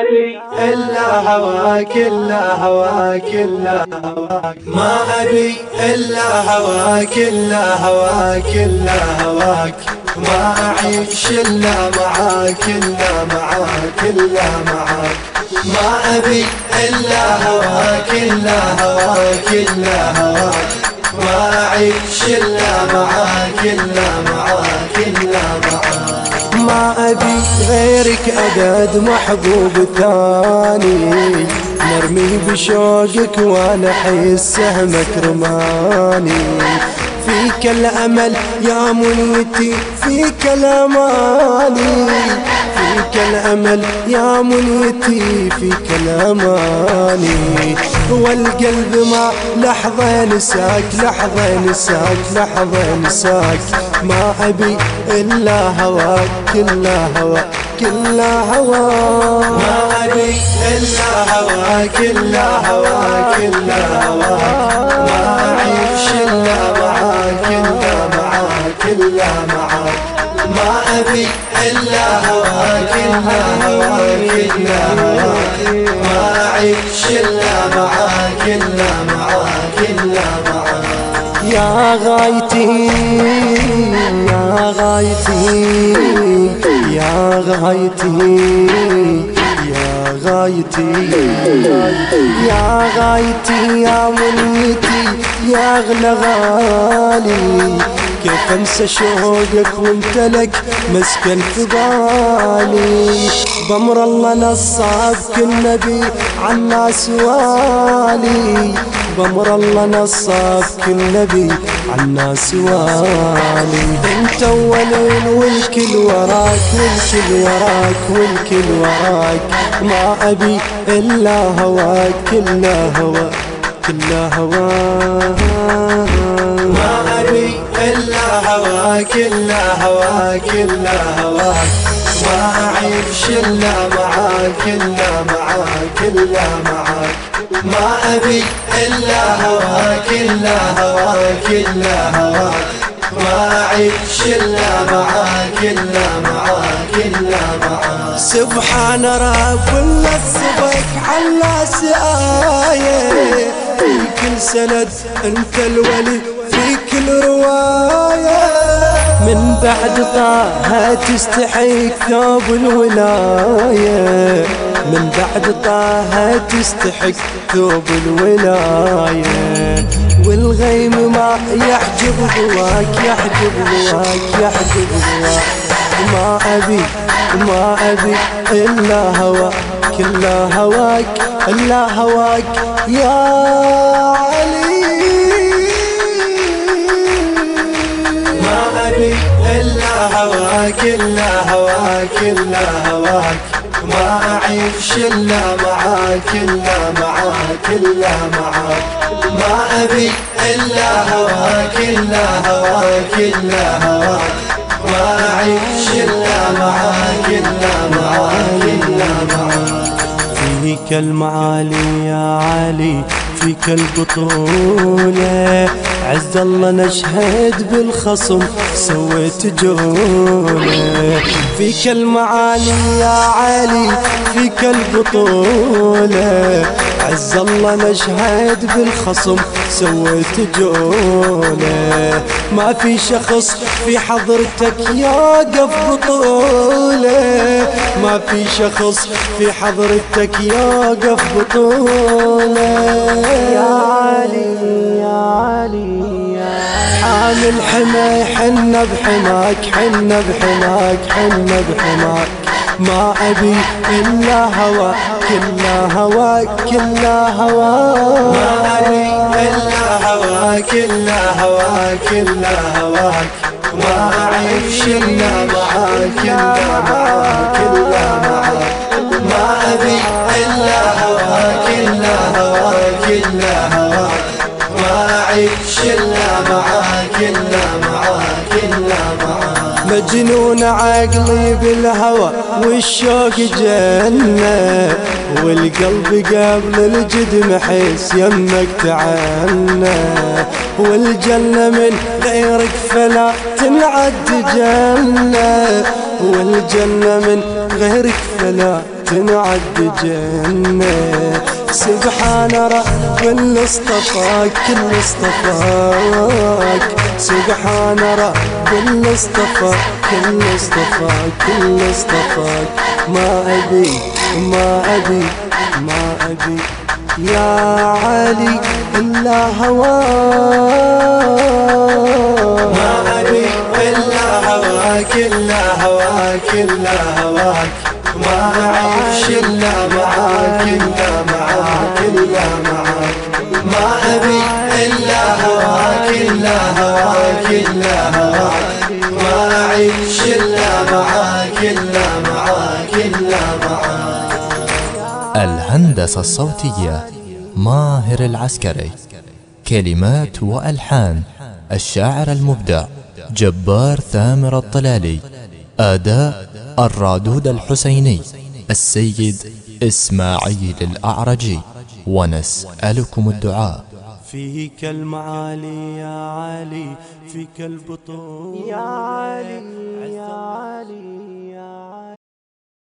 أبي إلا هواك إلا هواك إلا هواك. ما أبي إلا هواك إلا هواك إلا هواك. ما أعيش إلا معاك إلا معاك إلا معاك. ما أبي إلا هواك إلا هواك إلا هواك. ما أعيش إلا معاك إلا معاك إلا معاك ما أبي غيرك أبد محبوب ثاني مرمي بشوقك وأنا حسه مكرماني فيك الأمل يا منيتي فيك الأماني. فيك الأمل يا منيتي فيك الأماني. والقلب ما لحظة نساك لحظة نساك لحظة نساك. ما أبي إلا هواك كلا هواك كلا هواك ما أبي إلا هواك إلا هواك إلا هواك ما إلا معاك ما أبي إلا هواك إلا هواك إلا هواك ما أعيش إلا معاك إلا معاك إلا معاك يا غايتي يا غايتي يا غايتي يا غايتي. يا غايتي يا منيتي يا أغلى غالي. كيف انسى شوقك وانت لك مسكن في بالي بأمر الله نصابك النبي عالناس والي بأمر الله نصابك النبي عالناس والي انت اولين والكل وراك والكل وراك والكل وراك ما أبي إلا هواك كلا هواك كلا هواك. الا هواك الا هواك الا هواك ما اعيش إلا معاك الا معاك الا معاك. ما أبي إلا هواك الا هواك الا هواك ما اعيش إلا معاك الا معاك الا معاك. سبحان رب كل السبك على سآية كل سند أنت الولي. كل رواية. من بعد طه تستحق ثوب الولاية. من بعد طه تستحق ثوب الولاية. والغيم ما يحجب هواك يحجب هواك يحجب هواك. ما أبي ما أبي إلا هواك إلا هواك إلا هواك. يا علي هواك إلا هواك إلا هواك. ما أعيش إلا معاك إلا معاك إلا معاك. ما أبي إلا هواك إلا هواك إلا هواك. ما أعيش إلا معاك إلا معاك إلا معاك. فيك المعالي يا علي فيك البطولة. عز الله نشهد بالخصم سويت جولة فيك المعالي يا علي فيك البطولة. عز الله نشهد بالخصم سويت جولة ما في شخص في حضرتك يقف بطولة. ما في شخص في حضرتك يقف بطولة. يا علي يا علي حامل حما حنا بحماك حنا بحماك حنا بحماك. ما أبي إلا هواك كلا هواك كلا هواك. ما أبي إلا هواك إلا هواك إلا هواك. ما أعيش إلا معاك إلا معاك إلا مجنون عقلي بالهوى والشوق جنة والقلب قبل الجد محس يمك تعنى والجنة من غيرك فلا تنعد جنة والجنة من غيرك فلا تنعد جنة. سبحان رب اللي اصطفاك كل اصطفاك. سبحان رب اللي اصطفاك كل اصطفاك كل اصطفاك. ما أبي ما أبي ما أبي. يا علي إلا هواك ما أبي إلا هواك إلا هواك إلا هواك. ما أعيش إلا معاك إلا معاك إلا معاك ما أبي إلا هواك إلا هواك إلا هواك ما أعيش إلا معاك إلا معاك إلا معاك الهندسة الصوتية ماهر العسكري. كلمات وألحان. الشاعر المبدع جبار ثامر الطلالي. أداء الرادود الحسيني السيد إسماعيل الأعرجي ونسألكم الدعاء. فيك المعالي يا علي فيك البطول يا علي يا علي.